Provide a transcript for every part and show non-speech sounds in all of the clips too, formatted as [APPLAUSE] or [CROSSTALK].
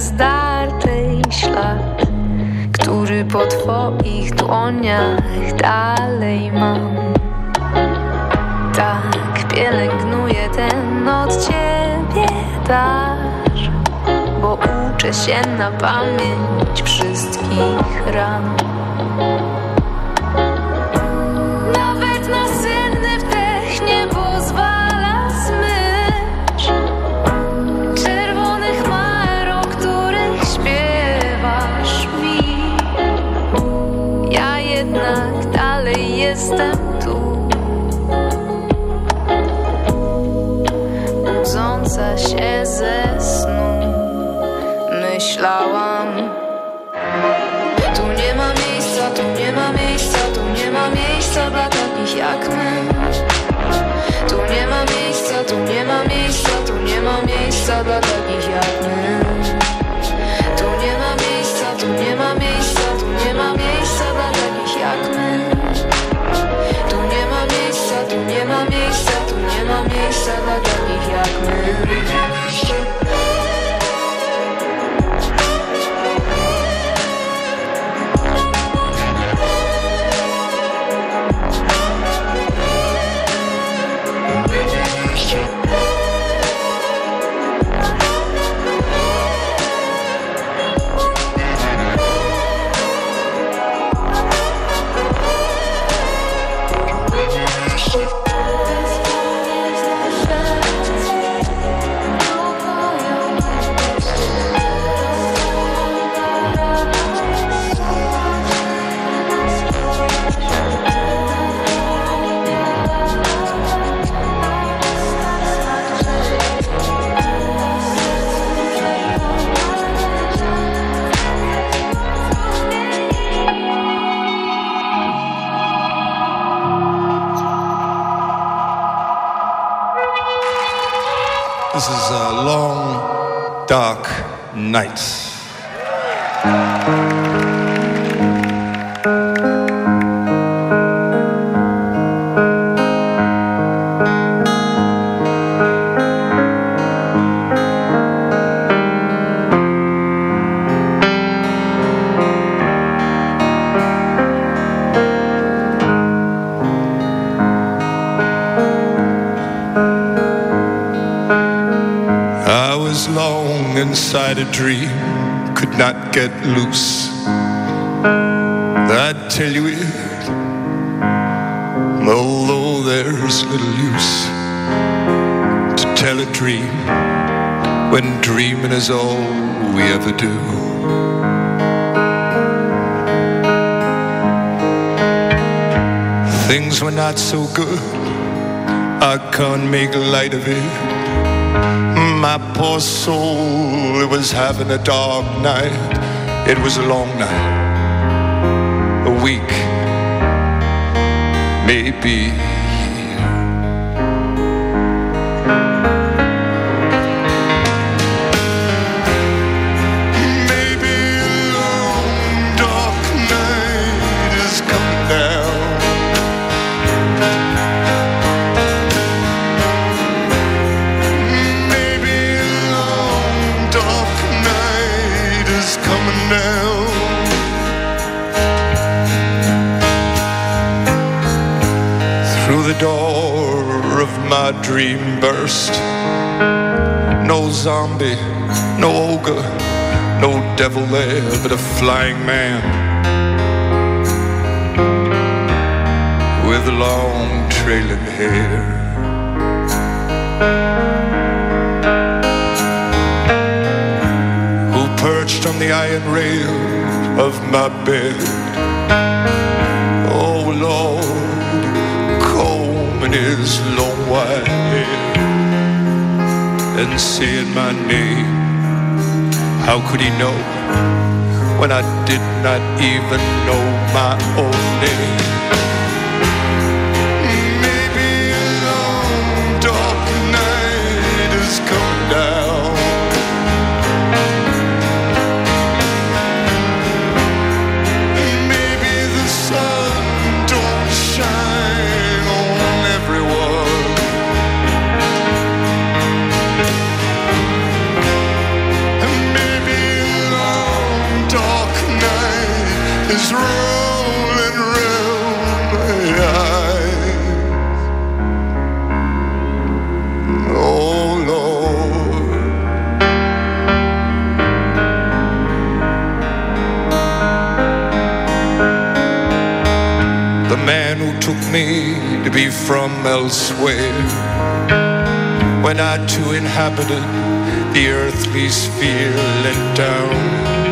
zdartej ślad, który po twoich dłoniach dalej mam. Tak pielęgnuję ten od ciebie dar, bo uczę się na pamięć wszystkich ran. Ze snu Myślałam. Tu nie ma miejsca, tu nie ma miejsca, tu nie ma miejsca dla takich jak my. Tu nie ma miejsca, tu nie ma miejsca, tu nie ma miejsca dla takich jak my. Tu nie ma miejsca, tu nie ma miejsca, tu nie ma miejsca dla takich jak my night. Dream, could not get loose. I tell you it, although there's little use to tell a dream when dreaming is all we ever do. Things were not so good, I can't make light of it. My poor soul, it was having a dark night. It was a long night, a week, maybe. My dream burst. No zombie, no ogre, no devil there, but a flying man with long trailing hair. Who perched on the iron rail of my bed. Combing his long white hair and saying my name. How could he know when I did not even know my own name? is rolling round my eyes. Oh Lord, the man who took me to be from elsewhere, when I too inhabited the earthly sphere, let down.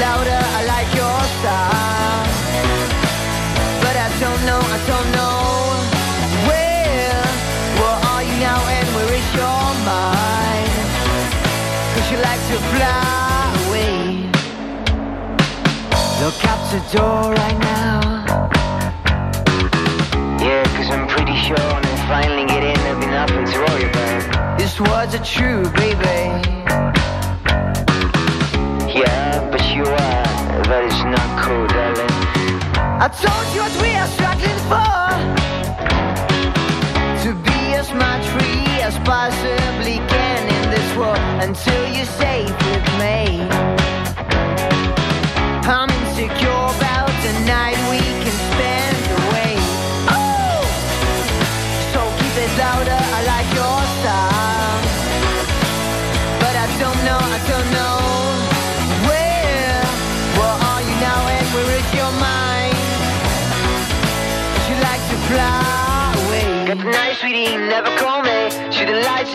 Louder, I like your style. But I don't know, I don't know. Where, where are you now and where is your mind? Cause you like to fly away. Look out the door right now. Yeah, cause I'm pretty sure when I finally get in, there'll be nothing to worry about. These words are true, baby. I told you what we are struggling for. To be as much free as possibly can in this world until you're safe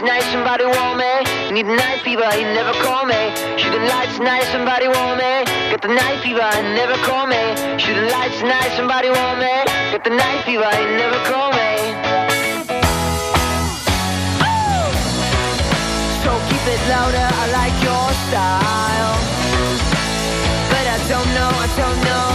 Tonight, somebody want me. Eh? You need the night fever, you never call me. Shoot the lights tonight, somebody want me. Got the night fever, you never call me. Shoot the lights tonight, somebody want me. Got the night fever, you never call me. So keep it louder, I like your style. But I don't know, I don't know.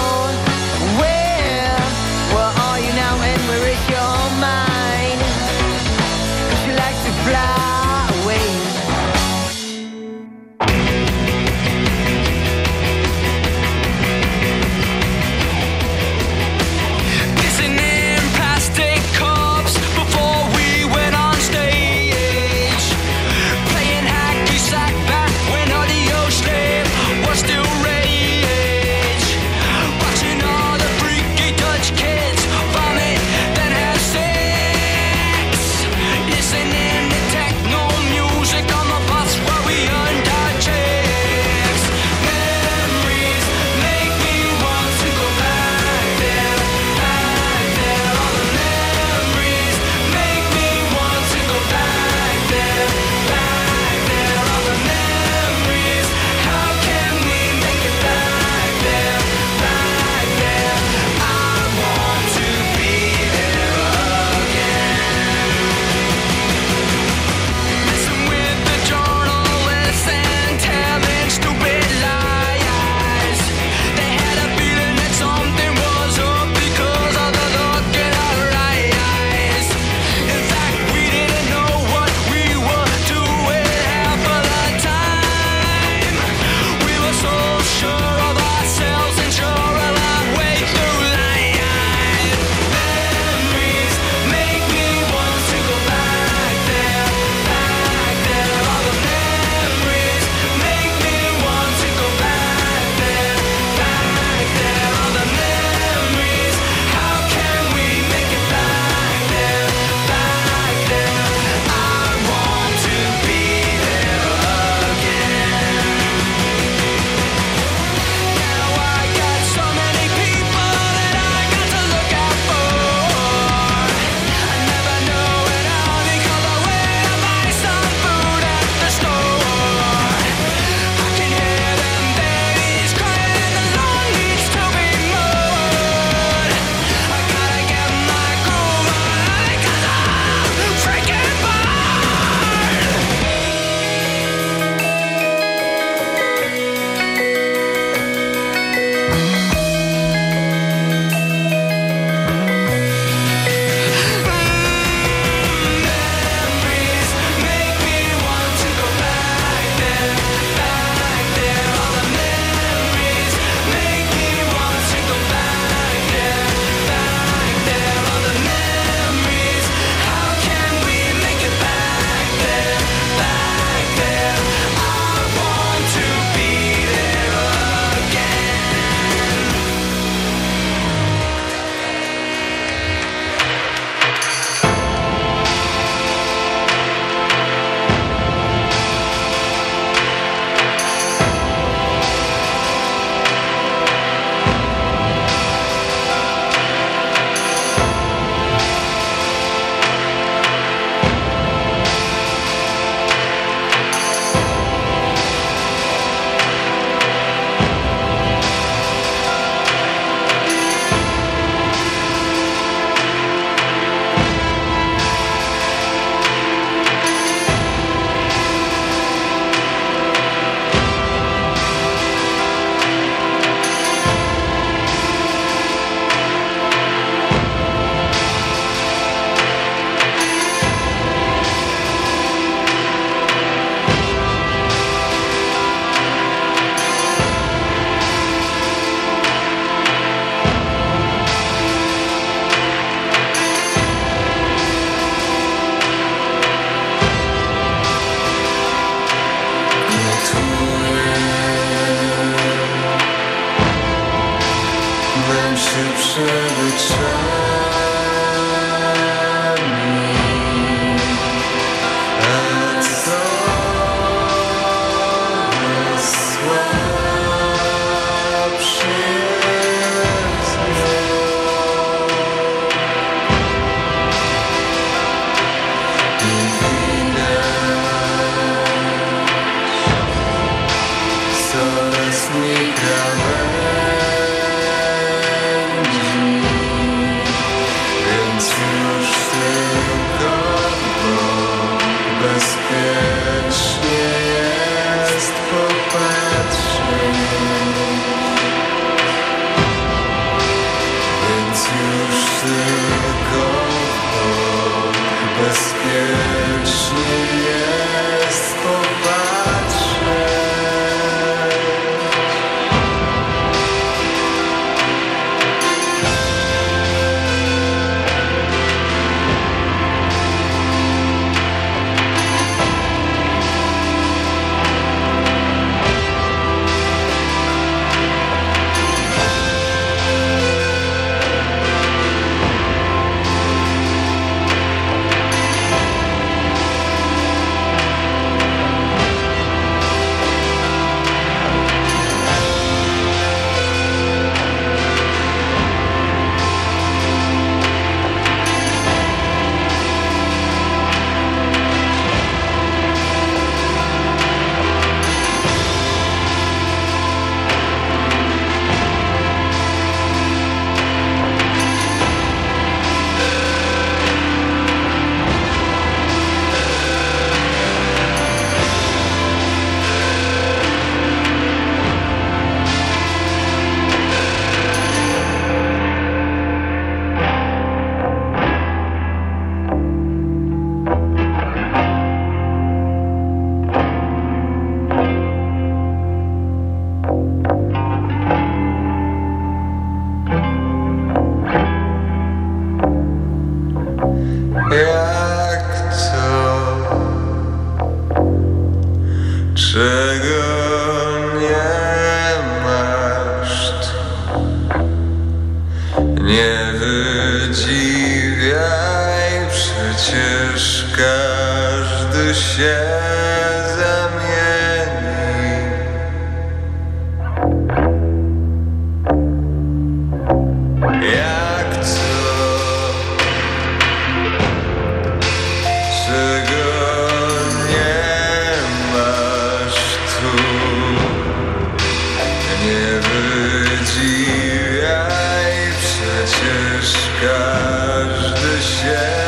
Przecież każdy się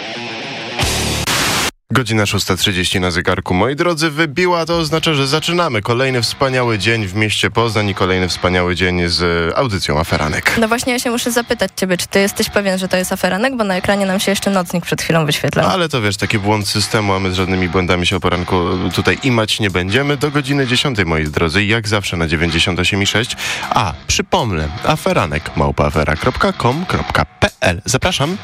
Godzina 6.30 na zegarku. Moi drodzy, wybiła to oznacza, że zaczynamy kolejny wspaniały dzień w mieście Poznań i kolejny wspaniały dzień z audycją Aferanek. No właśnie, ja się muszę zapytać ciebie, czy ty jesteś pewien, że to jest aferanek, bo na ekranie nam się jeszcze nocnik przed chwilą wyświetlał. Ale to wiesz, taki błąd systemu, a my z żadnymi błędami się o poranku tutaj imać nie będziemy. Do godziny 10, moi drodzy, jak zawsze na 98,6. A, przypomnę, aferanek małpaafera.com.pl Zapraszam.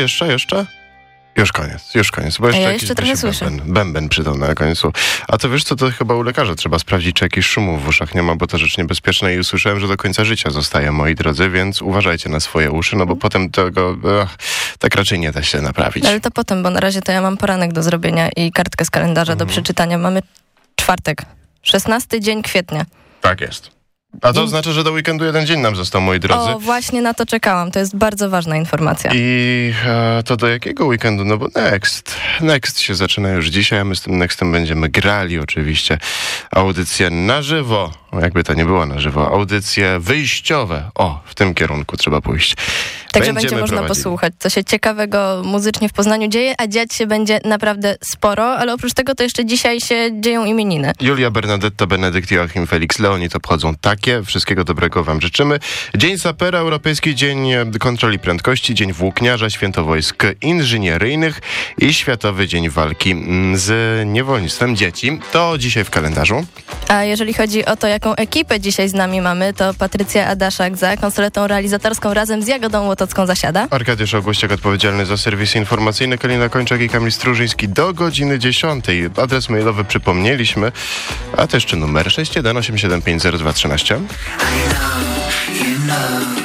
Jeszcze, jeszcze? Już koniec, już koniec. Bo jeszcze ja jeszcze trochę słyszę. Bęben, bęben przydał na końcu. A to wiesz co, to chyba u lekarza trzeba sprawdzić, czy jakichś szumów w uszach nie ma, bo to rzecz niebezpieczna i usłyszałem, że do końca życia zostaje, moi drodzy, więc uważajcie na swoje uszy, no bo potem tego ach, tak raczej nie da się naprawić. Ale to potem, bo na razie to ja mam poranek do zrobienia i kartkę z kalendarza Mhm. do przeczytania. Mamy czwartek, 16 dzień kwietnia. Tak jest. A to oznacza, że do weekendu jeden dzień nam został, moi drodzy. O, właśnie na to czekałam. To jest bardzo ważna informacja. I e, to do jakiego weekendu? No bo Next. Next się zaczyna już dzisiaj, a my z tym Nextem będziemy grali oczywiście. Audycje na żywo. Jakby to nie było na żywo. Audycje wyjściowe. O, w tym kierunku trzeba pójść. Także Będziemy będzie można prowadzili. posłuchać, co się ciekawego muzycznie w Poznaniu dzieje, a dziać się będzie naprawdę sporo, ale oprócz tego to jeszcze dzisiaj się dzieją imieniny. Julia Bernadetta, Benedykt, Joachim Felix, Leonid obchodzą takie. Wszystkiego dobrego wam życzymy. Dzień Sapera, Europejski Dzień Kontroli Prędkości, Dzień Włókniarza, Święto Wojsk Inżynieryjnych i Światowy Dzień Walki z Niewolnictwem Dzieci. To dzisiaj w kalendarzu. A jeżeli chodzi o to, jaką ekipę dzisiaj z nami mamy, to Patrycja Adaszak za konsoletą realizatorską razem z Jagodą Łotocką zasiada. Arkadiusz Augustiak odpowiedzialny za serwis informacyjny, Kalina Kończak i Kamil Strużyński do godziny 10. Adres mailowy przypomnieliśmy, a to jeszcze numer 618750213. Lost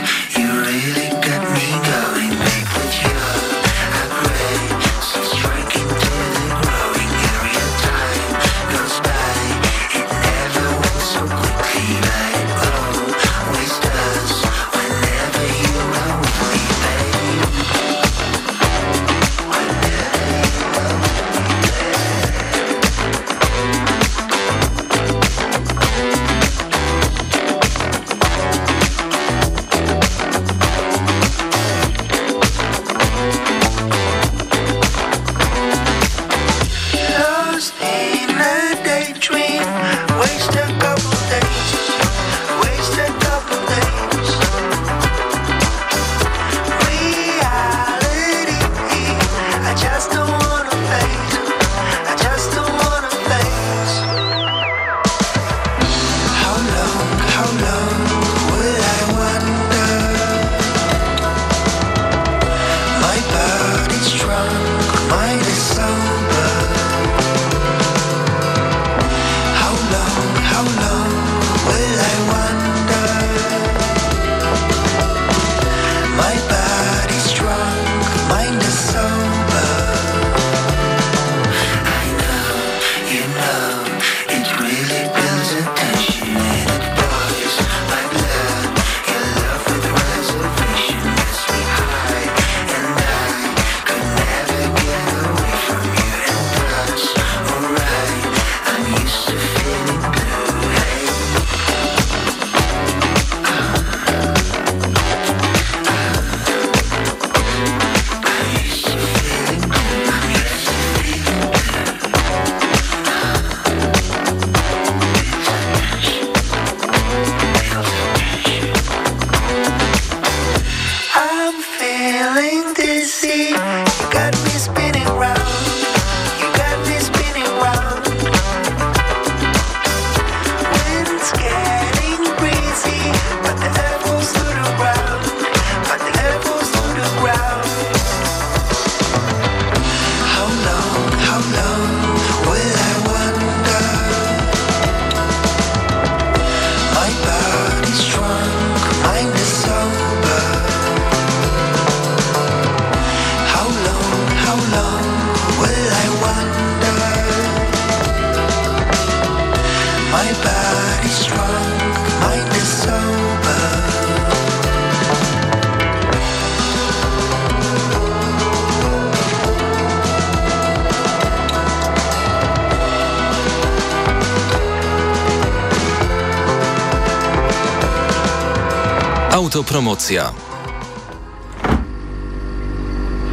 Autopromocja.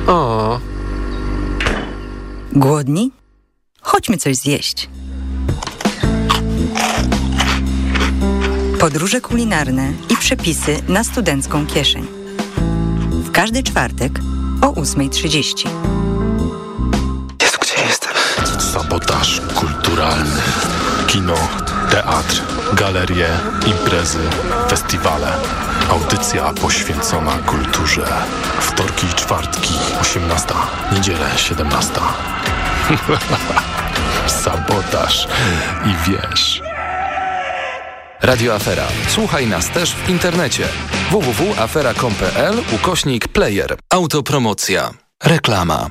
O, Głodni? Chodźmy coś zjeść. Podróże kulinarne i przepisy na studencką kieszeń. W każdy czwartek o 8.30. Jezu, gdzie jestem? Sabotaż kulturalny. Kino, teatr, galerie, imprezy, festiwale. Audycja poświęcona kulturze. Wtorki i czwartki, 18. Niedzielę, 17. [LAUGHS] Sabotaż i wiesz. Radio Afera. Słuchaj nas też w internecie. www.afera.com.pl ukośnik player. Autopromocja. Reklama.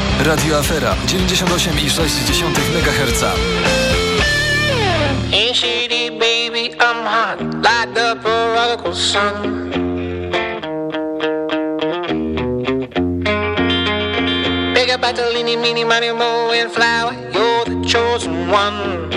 Radio Afera 98,6 MHz. Ain't shady, baby, I'm hot, like the money, mo, and flower, you're the chosen one.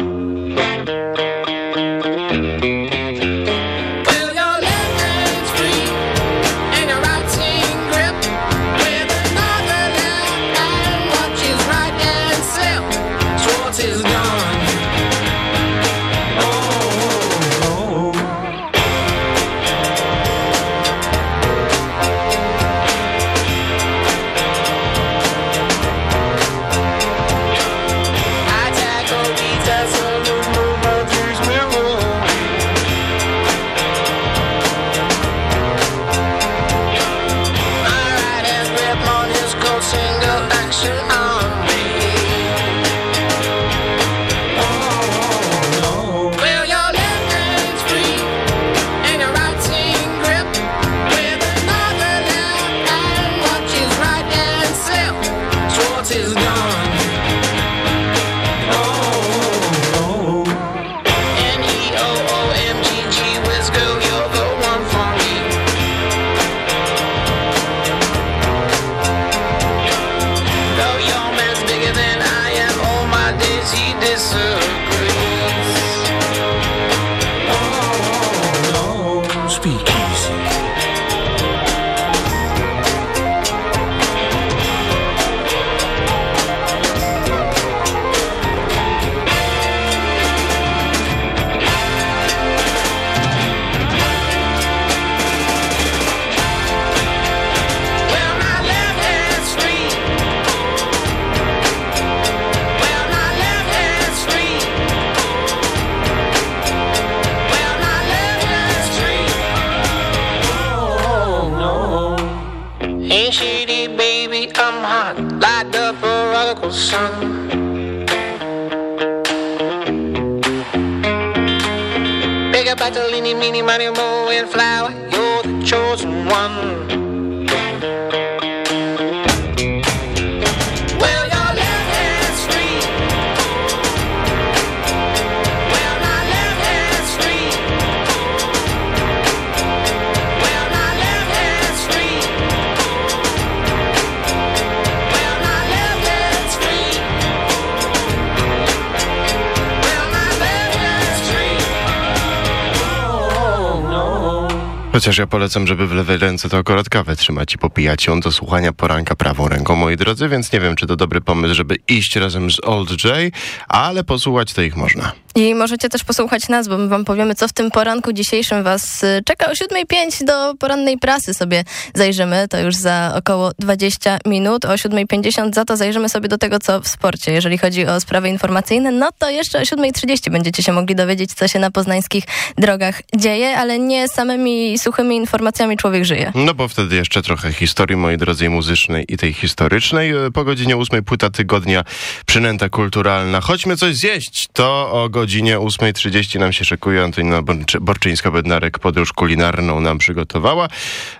Chociaż ja polecam, żeby w lewej ręce to akurat kawę trzymać i popijać ją do słuchania poranka prawą ręką, moi drodzy, więc nie wiem, czy to dobry pomysł, żeby iść razem z Old J, ale posłuchać to ich można. I możecie też posłuchać nas, bo my wam powiemy, co w tym poranku dzisiejszym was y, czeka. O 7.05 do porannej prasy sobie zajrzymy. To już za około 20 minut. O 7.50 za to zajrzymy sobie do tego, co w sporcie. Jeżeli chodzi o sprawy informacyjne, no to jeszcze o 7.30 będziecie się mogli dowiedzieć, co się na poznańskich drogach dzieje, ale nie samymi suchymi informacjami człowiek żyje. No bo wtedy jeszcze trochę historii, moi drodzy, muzycznej i tej historycznej. E, Po godzinie ósmej płyta tygodnia, przynęta kulturalna. Chodźmy coś zjeść. To o godzinie 8.30 nam się szykuje. Antonina Borczy- Borczyńska-Bednarek podróż kulinarną nam przygotowała.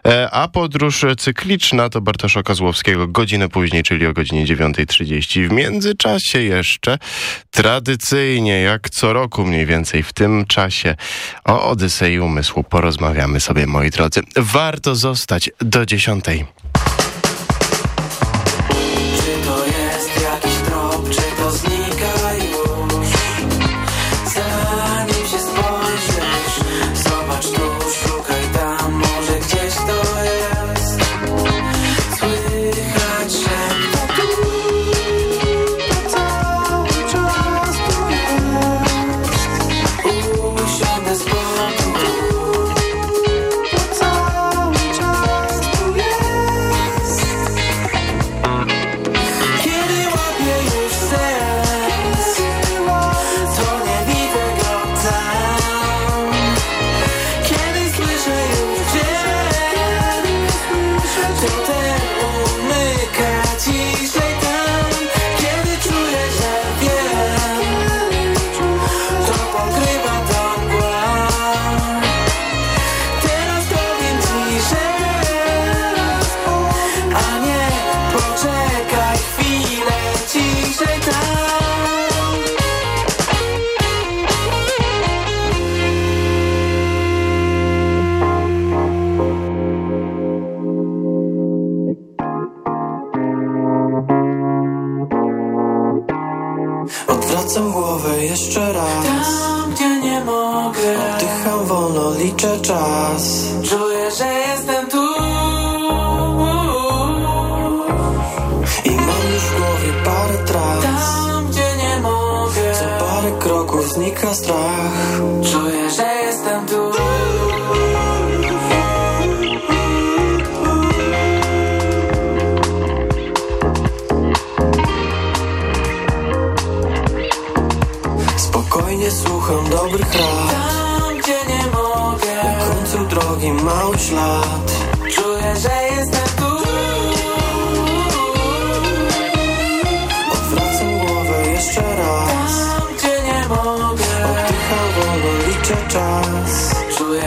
E, A podróż cykliczna to Bartosza Kozłowskiego godzinę później, czyli o godzinie 9.30. W międzyczasie jeszcze tradycyjnie, jak co roku mniej więcej w tym czasie o Odysei Umysłu porozmawiamy sobie, moi drodzy. Warto zostać do 10.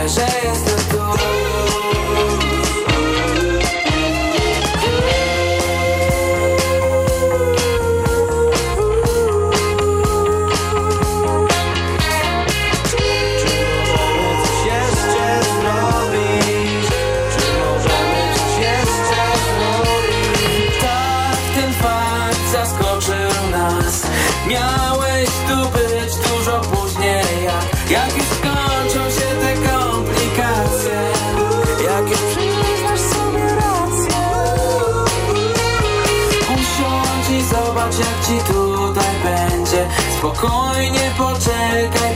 że jestem Spokojnie poczekaj,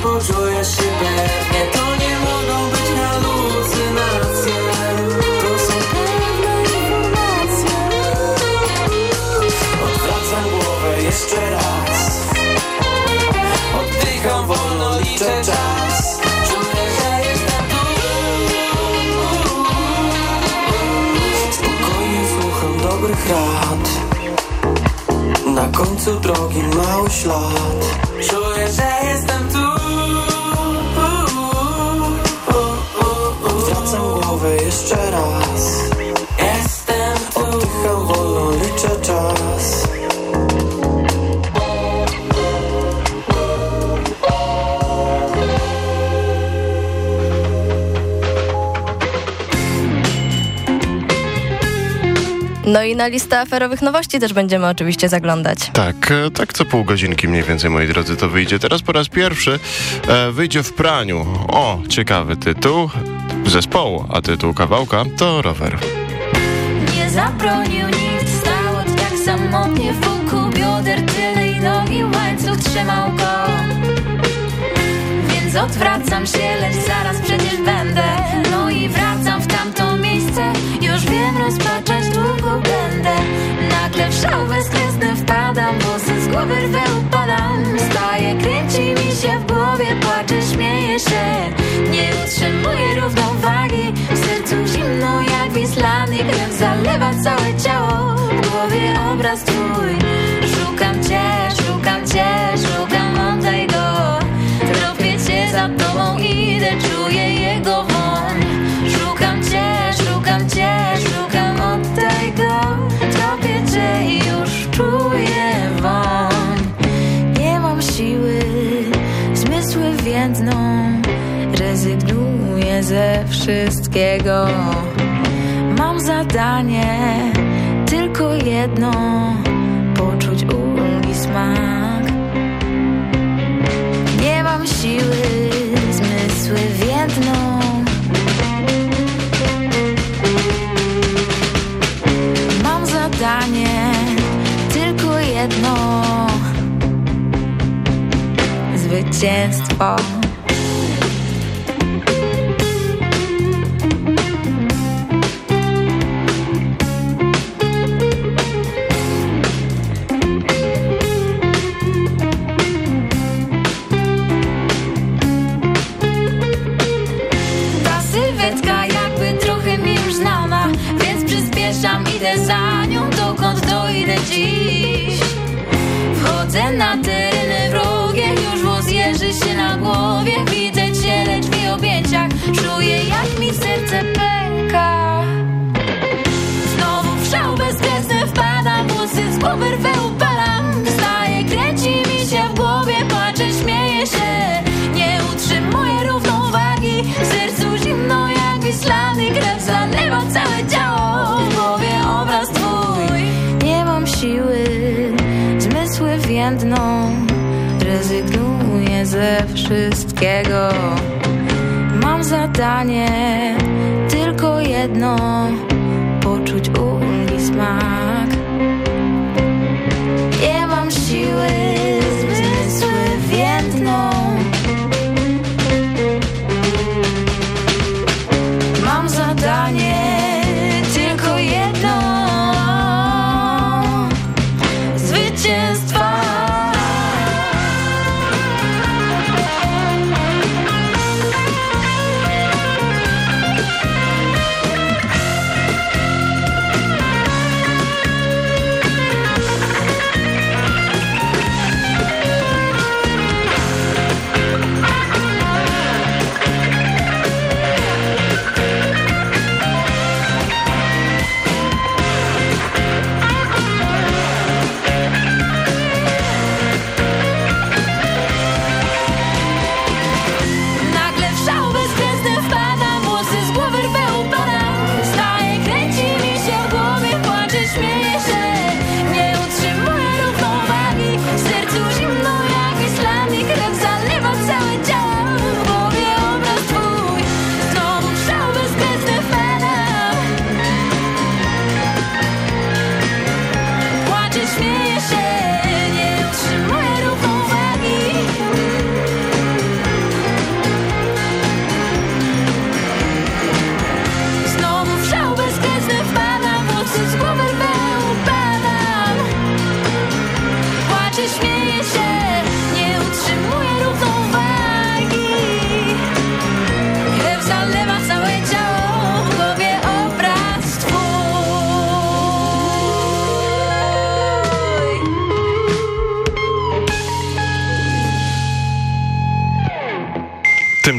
na listę aferowych nowości też będziemy oczywiście zaglądać. Tak, e, tak co pół godzinki mniej więcej, moi drodzy, to wyjdzie. Teraz po raz pierwszy e, wyjdzie w praniu. O, ciekawy tytuł zespołu, a tytuł kawałka to rower. Nie zabronił nikt, stało tak samotnie wokół bioder Tyle i nogi łańcuch trzymał go Więc odwracam się, lecz zaraz przecież będę No i wracam w tamto miejsce Już wiem, rozpaczać długo będę Nagle w szał bezkresny wpadam Włosy z głowy rwę upadam. Staję, kręci mi się w głowie Płaczę, śmieję się. Nie utrzymuję równowagi. W sercu zimno jak Wislan I krew zalewa całe ciało. W głowie obraz twój. Szukam cię, szukam cię Szukam, Więdną Rezygnuję ze wszystkiego. Mam zadanie Tylko jedno Poczuć ulgi smak. Nie mam siły Zmysły więdną. Mam zadanie Tylko jedno. Zwycięstwo Włosy z głowy rwę upalam Wstaję, kręci mi się w głowie Płaczę, śmieję się. Nie utrzymuję równowagi W sercu zimno jak Wislan I krew zalewa całe ciało W głowie obraz twój. Nie mam siły Zmysły więdną. Rezygnuję ze wszystkiego. Mam zadanie Tylko jedno zadanie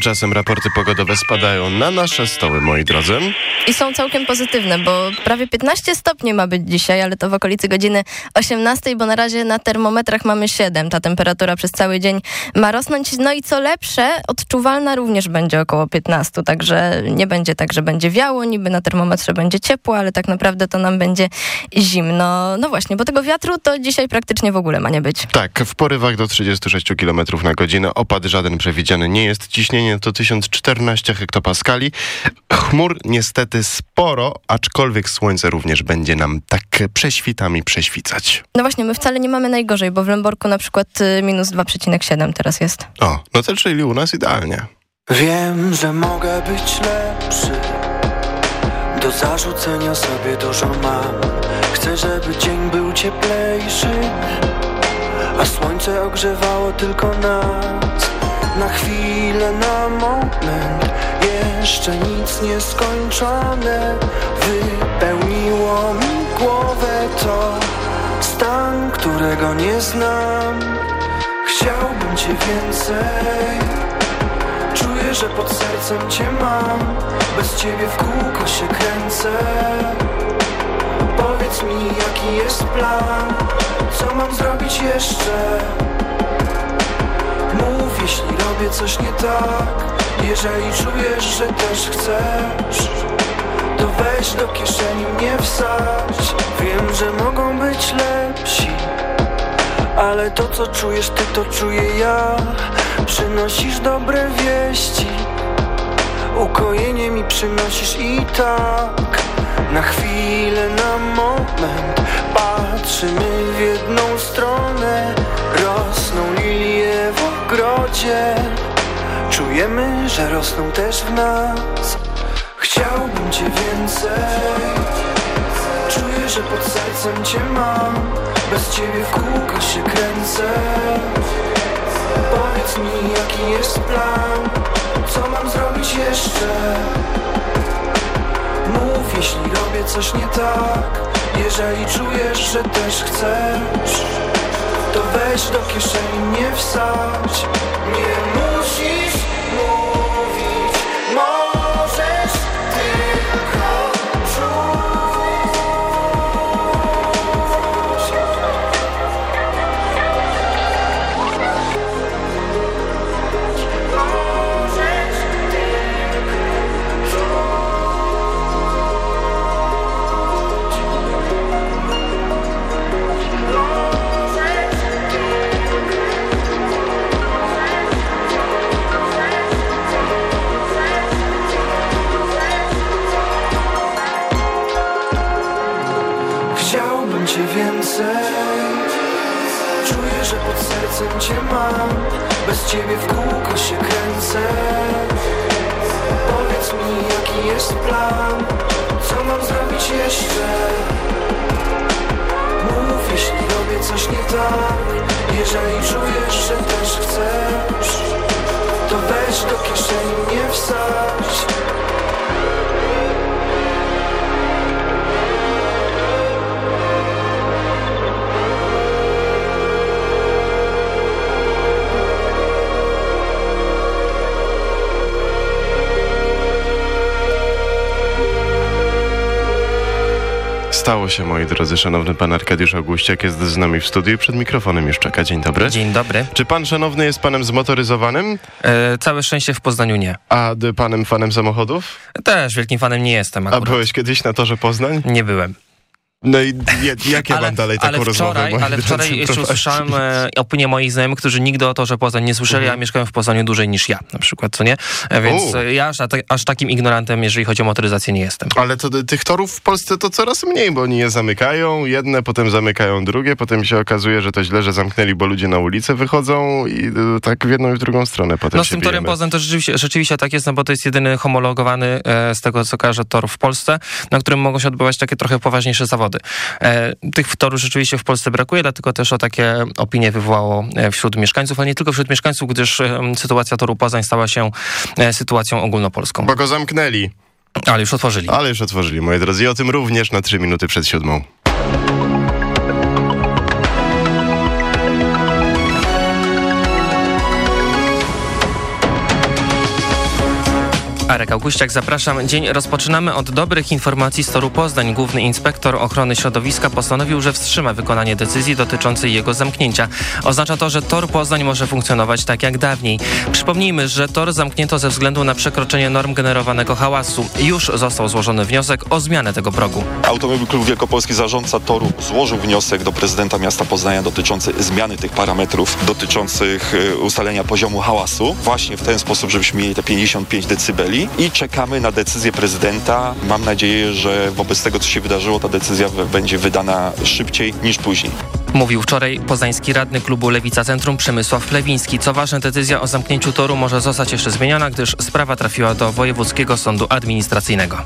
Tymczasem raporty pogodowe spadają na nasze stoły, moi drodzy. I są całkiem pozytywne, bo prawie 15 stopni ma być dzisiaj, ale to w okolicy godziny 18, bo na razie na termometrach mamy 7. Ta temperatura przez cały dzień ma rosnąć. No i co lepsze, odczuwalna również będzie około 15, także nie będzie tak, że będzie wiało, niby na termometrze będzie ciepło, ale tak naprawdę to nam będzie zimno. No właśnie, bo tego wiatru to dzisiaj praktycznie w ogóle ma nie być. Tak, w porywach do 36 km na godzinę. Opad żaden przewidziany nie jest. Ciśnienie to 1014 hektopaskali. Chmur niestety sporo, aczkolwiek słońce również będzie nam tak prześwitami prześwicać. No właśnie, my wcale nie mamy najgorzej, bo w Lęborku na przykład y, minus 2,7 teraz jest. O, no to czyli u nas idealnie. Wiem, że mogę być lepszy Do zarzucenia sobie dużo mam Chcę, żeby dzień był cieplejszy A słońce ogrzewało tylko nas Na chwilę, na moment Jeszcze nic nieskończone. Wypełniło mi głowę to Stan, którego nie znam. Chciałbym cię więcej. Czuję, że pod sercem cię mam. Bez ciebie w kółko się kręcę. Powiedz mi jaki jest plan? Co mam zrobić jeszcze? Mów jeśli robię coś nie tak Jeżeli czujesz, że też chcesz To weź do kieszeni mnie wsadź. Wiem, że mogą być lepsi ale to co czujesz ty to czuję ja. Przynosisz dobre wieści Ukojenie mi przynosisz i tak. Na chwilę, na moment Patrzymy w jedną stronę. Rosną lilie w ogrodzie Czujemy, że rosną też w nas. Chciałbym cię więcej. Czuję, że pod sercem cię mam. Bez ciebie w kółko się kręcę. Powiedz mi jaki jest plan? Co mam zrobić jeszcze? Mów jeśli robię coś nie tak. Jeżeli czujesz, że też chcesz To weź do kieszeni mnie wsadź Nie 其实。Cię mam. Bez ciebie w kółko się kręcę. Powiedz mi jaki jest plan? Co mam zrobić jeszcze? Mów jeśli robię coś nie tak. Jeżeli czujesz, że też chcesz To weź do kieszeni mnie wsadź Stało się, moi drodzy, szanowny pan Arkadiusz Auguściak jest z nami w studiu i przed mikrofonem już czeka. Dzień dobry. Dzień dobry. Czy pan szanowny jest panem zmotoryzowanym? E, całe szczęście w Poznaniu nie. A panem fanem samochodów? Też wielkim fanem nie jestem A akurat. byłeś kiedyś na torze Poznań? Nie byłem. No i je, jakie ale, mam dalej taką ale rozmowę? wczoraj, moi ale wczoraj jeszcze usłyszałem e, opinię moich znajomych, którzy nigdy o to, że Poznań nie słyszeli, Mhm. a mieszkają w Poznaniu dłużej niż ja, na przykład, co nie? E, Więc U. e, ja aż, aż takim ignorantem, jeżeli chodzi o motoryzację, nie jestem. Ale to tych torów w Polsce to coraz mniej, bo oni je zamykają, jedne, potem zamykają drugie, potem się okazuje, że to źle, że zamknęli, bo ludzie na ulicę wychodzą i y, tak w jedną i w drugą stronę potem No z tym torem bijemy. Poznań to rzeczywiście, rzeczywiście tak jest, no bo to jest jedyny homologowany e, z tego, co kojarzę, tor w Polsce, na którym mogą się odbywać takie trochę poważniejsze zawody. E, tych torów rzeczywiście w Polsce brakuje, dlatego też o takie opinie wywołało e, wśród mieszkańców, ale nie tylko wśród mieszkańców, gdyż sytuacja toru Poznań stała się e, sytuacją ogólnopolską. Bo go zamknęli. Ale już otworzyli. Ale już otworzyli, moi drodzy. I o tym również na trzy minuty przed siódmą. Arek Augustiak, zapraszam. Dzień rozpoczynamy od dobrych informacji z toru Poznań. Główny inspektor ochrony środowiska postanowił, że wstrzyma wykonanie decyzji dotyczącej jego zamknięcia. Oznacza to, że tor Poznań może funkcjonować tak jak dawniej. Przypomnijmy, że tor zamknięto ze względu na przekroczenie norm generowanego hałasu. Już został złożony wniosek o zmianę tego progu. Automobil Klub Wielkopolski zarządca toru złożył wniosek do prezydenta miasta Poznania dotyczący zmiany tych parametrów dotyczących y, ustalenia poziomu hałasu właśnie w ten sposób, żebyśmy mieli te 55 decybeli i czekamy na decyzję prezydenta. Mam nadzieję, że wobec tego, co się wydarzyło, ta decyzja będzie wydana szybciej niż później. Mówił wczoraj poznański radny klubu Lewica Centrum Przemysław Plewiński. Co ważne, decyzja o zamknięciu toru może zostać jeszcze zmieniona, gdyż sprawa trafiła do Wojewódzkiego Sądu Administracyjnego.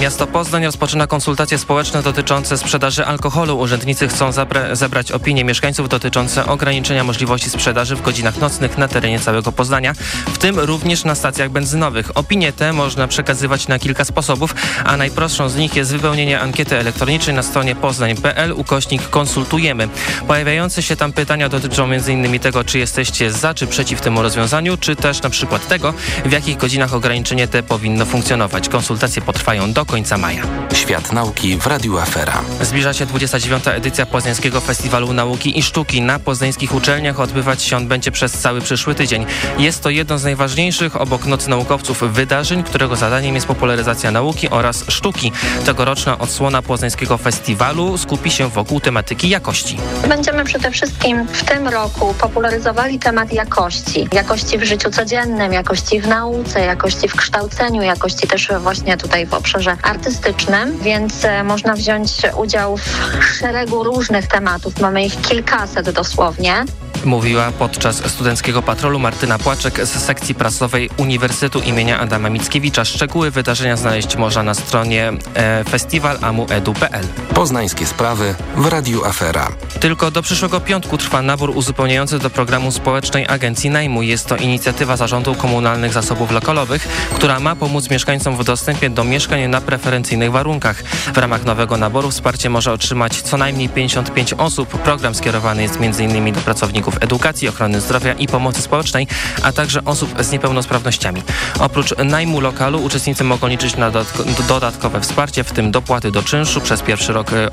Miasto Poznań rozpoczyna konsultacje społeczne dotyczące sprzedaży alkoholu. Urzędnicy chcą zebrać opinie mieszkańców dotyczące ograniczenia możliwości sprzedaży w godzinach nocnych na terenie całego Poznania, w tym również na stacjach benzynowych. Opinie te można przekazywać na kilka sposobów, a najprostszą z nich jest wypełnienie ankiety elektronicznej na stronie poznań.pl ukośnik konsultujemy. Pojawiające się tam pytania dotyczą m.in. tego, czy jesteście za czy przeciw temu rozwiązaniu, czy też na przykład tego, w jakich godzinach ograniczenie te powinno funkcjonować. Konsultacje potrwają do końca maja. Świat nauki w Radiu Afera. Zbliża się 29. edycja Poznańskiego Festiwalu Nauki i Sztuki. Na poznańskich uczelniach odbywać się on będzie przez cały przyszły tydzień. Jest to jedno z najważniejszych obok Nocy Naukowców wydarzeń, którego zadaniem jest popularyzacja nauki oraz sztuki. Tegoroczna odsłona Poznańskiego Festiwalu skupi się wokół tematyki jakości. Będziemy przede wszystkim w tym roku popularyzowali temat jakości. Jakości w życiu codziennym, jakości w nauce, jakości w kształceniu, jakości też właśnie tutaj w obszarze artystycznym, więc e, można wziąć udział w szeregu różnych tematów. Mamy ich kilkaset dosłownie. Mówiła podczas studenckiego patrolu Martyna Płaczek z sekcji prasowej Uniwersytetu imienia Adama Mickiewicza. Szczegóły wydarzenia znaleźć można na stronie e, festiwalamuedu.pl. Poznańskie sprawy w Radiu Afera. Tylko do przyszłego piątku trwa nabór uzupełniający do programu Społecznej Agencji Najmu. Jest to inicjatywa Zarządu Komunalnych Zasobów Lokalowych, która ma pomóc mieszkańcom w dostępie do mieszkań na preferencyjnych warunkach. W ramach nowego naboru wsparcie może otrzymać co najmniej 55 osób. Program skierowany jest m.in. do pracowników edukacji, ochrony zdrowia i pomocy społecznej, a także osób z niepełnosprawnościami. Oprócz najmu lokalu uczestnicy mogą liczyć na dodatko- dodatkowe wsparcie, w tym dopłaty do czynszu przez pierwszy rok e,